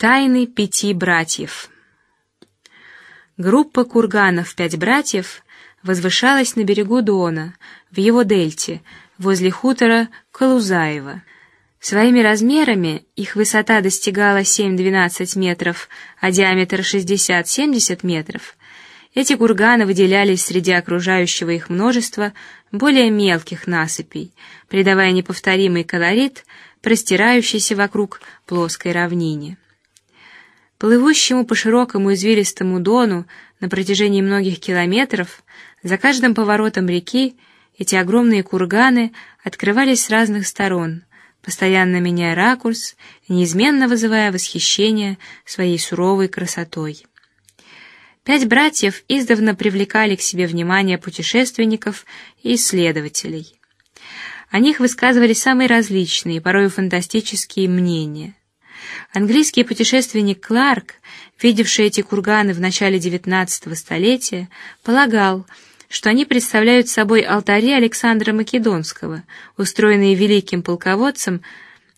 Тайны пяти братьев. Группа курганов «Пять братьев» возвышалась на берегу Дона, в его дельте, возле хутора Колузаева. Своими размерами их высота достигала 7-12 метров, а диаметр 60-70 метров. Эти курганы выделялись среди окружающего их множества более мелких насыпей, придавая неповторимый колорит простирающейся вокруг плоской равнине. Плывущему по широкому извилистому дону на протяжении многих километров, за каждым поворотом реки эти огромные курганы открывались с разных сторон, постоянно меняя ракурс неизменно вызывая восхищение своей суровой красотой. Пять братьев издавна привлекали к себе внимание путешественников и исследователей. О них высказывали самые различные, порой фантастические мнения. Английский путешественник Кларк, видевший эти курганы в начале XIX столетия, полагал, что они представляют собой алтари Александра Македонского, устроенные великим полководцем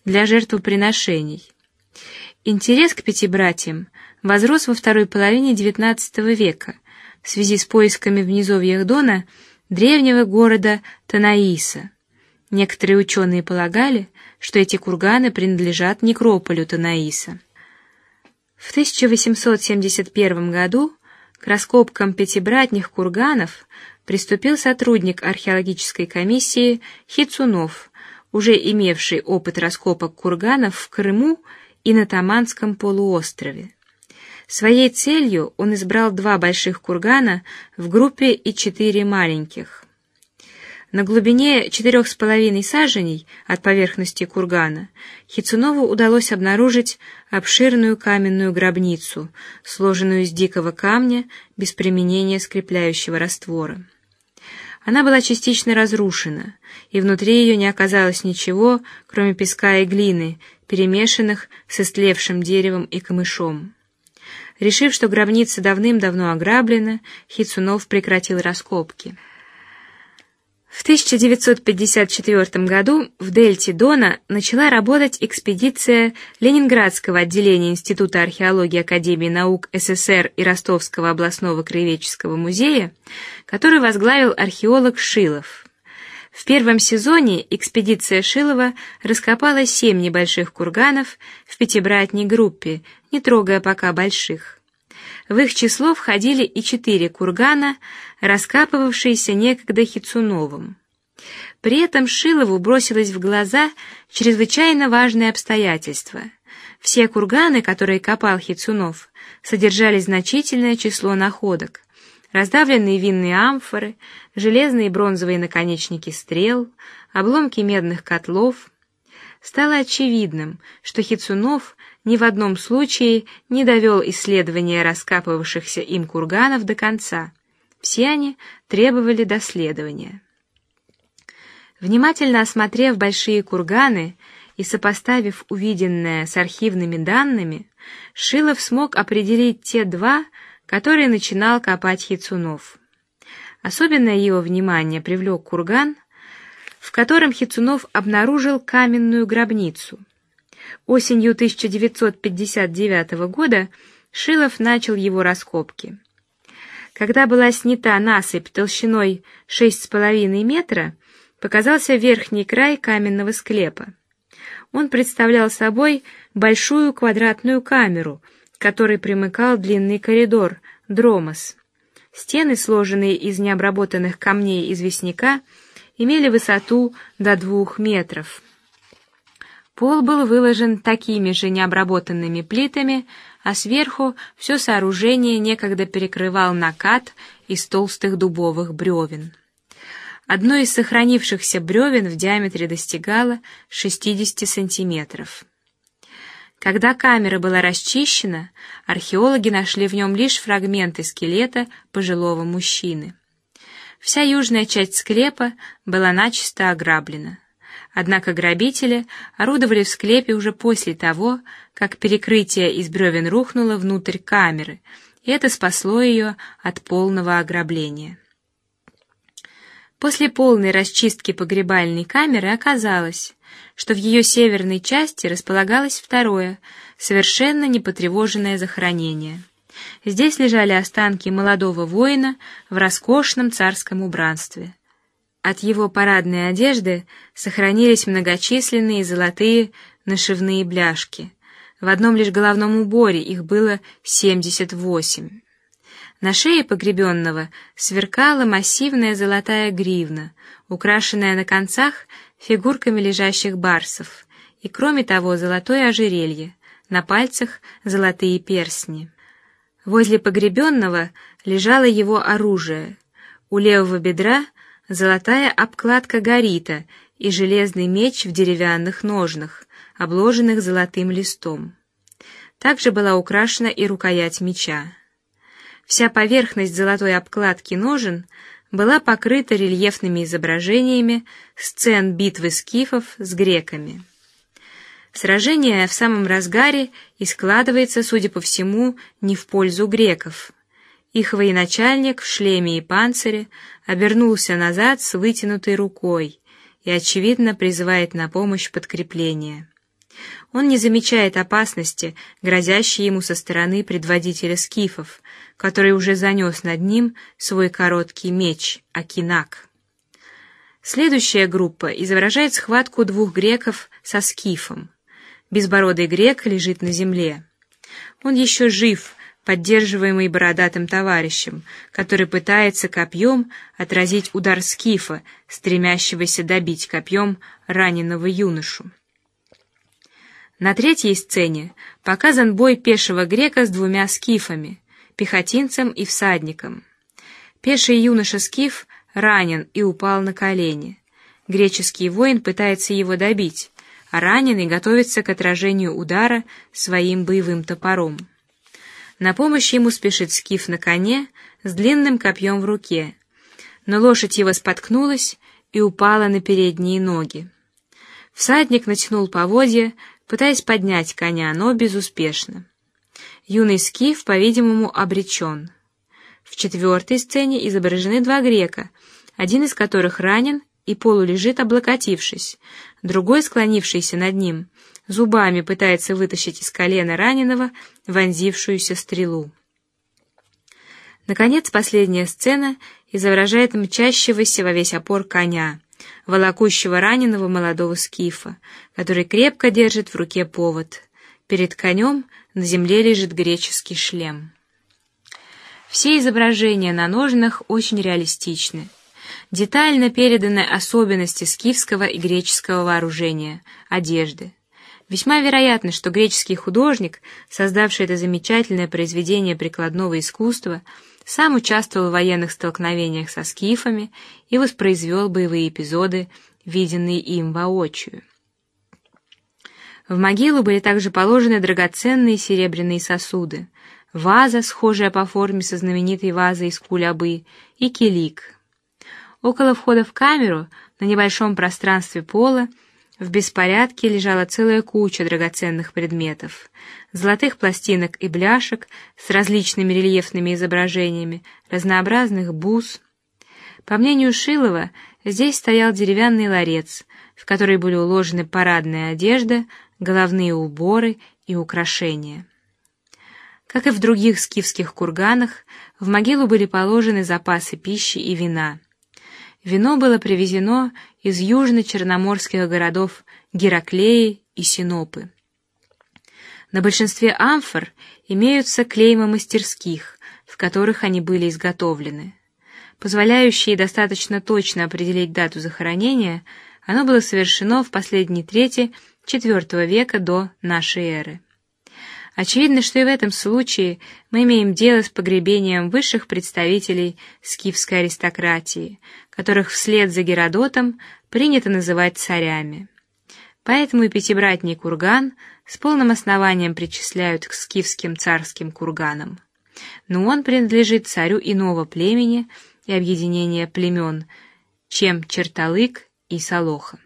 для жертвоприношений. Интерес к пяти братьям возрос во второй половине XIX века в связи с поисками в низовьях Дона древнего города Танаиса. Некоторые ученые полагали, что эти курганы принадлежат некрополю Танаиса. В 1871 году к раскопкам пятибратних курганов приступил сотрудник археологической комиссии Хицунов, уже имевший опыт раскопок курганов в Крыму и на Таманском полуострове. Своей целью он избрал два больших кургана в группе и четыре маленьких. На глубине четырех с половиной саженей от поверхности кургана Хицунову удалось обнаружить обширную каменную гробницу, сложенную из дикого камня без применения скрепляющего раствора. Она была частично разрушена, и внутри ее не оказалось ничего, кроме песка и глины, перемешанных с истлевшим деревом и камышом. Решив, что гробница давным-давно ограблена, Хицунов прекратил раскопки. В 1954 году в дельте Дона начала работать экспедиция Ленинградского отделения Института археологии Академии наук СССР и Ростовского областного краеведческого музея, который возглавил археолог Шилов. В первом сезоне экспедиция Шилова раскопала семь небольших курганов в пятибратней группе, не трогая пока больших. В их число входили и четыре кургана, раскапывавшиеся некогда Хицуновым. При этом Шилову бросилось в глаза чрезвычайно важное обстоятельство: все курганы, которые копал Хицунов, содержали значительное число находок: раздавленные винные амфоры, железные и бронзовые наконечники стрел, обломки медных котлов. Стало очевидным, что Хицунов ни в одном случае не довел исследования раскапывавшихся им курганов до конца. Все они требовали доследования. Внимательно осмотрев большие курганы и сопоставив увиденное с архивными данными, Шилов смог определить те два, которые начинал копать Хицунов. Особенное его внимание привлек курган, в котором Хицунов обнаружил каменную гробницу. Осенью 1959 года Шилов начал его раскопки. Когда была снята насыпь толщиной шесть с половиной метра, показался верхний край каменного склепа. Он представлял собой большую квадратную камеру, которой примыкал длинный коридор, дромос. Стены, сложенные из необработанных камней известняка, имели высоту до двух метров. Пол был выложен такими же необработанными плитами, а сверху все сооружение некогда перекрывал накат из толстых дубовых бревен. Одно из сохранившихся бревен в диаметре достигало 60 сантиметров. Когда камера была расчищена, археологи нашли в нем лишь фрагменты скелета пожилого мужчины. Вся южная часть склепа была начисто ограблена. Однако грабители орудовали в склепе уже после того, как перекрытие из бревен рухнуло внутрь камеры, и это спасло ее от полного ограбления. После полной расчистки погребальной камеры оказалось, что в ее северной части располагалось второе, совершенно непотревоженное захоронение. Здесь лежали останки молодого воина в роскошном царском убранстве. От его парадной одежды сохранились многочисленные золотые нашивные бляшки. В одном лишь головном уборе их было семьдесят восемь. На шее погребенного сверкала массивная золотая гривна, украшенная на концах фигурками лежащих барсов, и кроме того золотое ожерелье, на пальцах золотые перстни. Возле погребенного лежало его оружие. У левого бедра золотая обкладка горита и железный меч в деревянных ножнах, обложенных золотым листом. Также была украшена и рукоять меча. Вся поверхность золотой обкладки ножен была покрыта рельефными изображениями сцен битвы скифов с греками. Сражение в самом разгаре и складывается, судя по всему, не в пользу греков. Их военачальник в шлеме и панцире обернулся назад с вытянутой рукой и очевидно призывает на помощь подкрепление. Он не замечает опасности, грозящей ему со стороны предводителя скифов, который уже занес над ним свой короткий меч Акинак. Следующая группа изображает схватку двух греков со скифом. Безбородый грек лежит на земле. Он еще жив, поддерживаемый бородатым товарищем, который пытается копьем отразить удар скифа, стремящегося добить копьем раненого юношу. На третьей сцене показан бой пешего грека с двумя скифами, пехотинцем и всадником. Пеший юноша скиф ранен и упал на колени. Греческий воин пытается его добить, а раненый готовится к отражению удара своим боевым топором. На помощь ему спешит скиф на коне с длинным копьем в руке, но лошадь его споткнулась и упала на передние ноги. Всадник натянул поводья, пытаясь поднять коня, но безуспешно. Юный скиф, по-видимому, обречен. В четвертой сцене изображены два грека, один из которых ранен и полулежит, облокотившись, другой, склонившийся над ним, зубами пытается вытащить из колена раненого вонзившуюся стрелу. Наконец, последняя сцена изображает мчащегося во весь опор коня, волокущего раненого молодого скифа, который крепко держит в руке повод. Перед конем на земле лежит греческий шлем. Все изображения на ножнах очень реалистичны. Детально переданы особенности скифского и греческого вооружения, одежды. Весьма вероятно, что греческий художник, создавший это замечательное произведение прикладного искусства, сам участвовал в военных столкновениях со скифами и воспроизвел боевые эпизоды, виденные им воочию. В могилу были также положены драгоценные серебряные сосуды, ваза, схожая по форме со знаменитой вазой из Кулябы, и килик. Около входа в камеру на небольшом пространстве пола в беспорядке лежала целая куча драгоценных предметов, золотых пластинок и бляшек с различными рельефными изображениями, разнообразных бус. По мнению Шилова, здесь стоял деревянный ларец, в который были уложены парадная одежда, головные уборы и украшения. Как и в других скифских курганах, в могилу были положены запасы пищи и вина. Вино было привезено из южно-черноморских городов Гераклеи и Синопы. На большинстве амфор имеются клейма мастерских, в которых они были изготовлены, позволяющие достаточно точно определить дату захоронения. Оно было совершено в последней трети IV века до нашей эры. Очевидно, что и в этом случае мы имеем дело с погребением высших представителей скифской аристократии, которых вслед за Геродотом принято называть царями. Поэтому и пятибратний курган с полным основанием причисляют к скифским царским курганам. Но он принадлежит царю иного племени и объединения племен, чем Черталык и Солоха.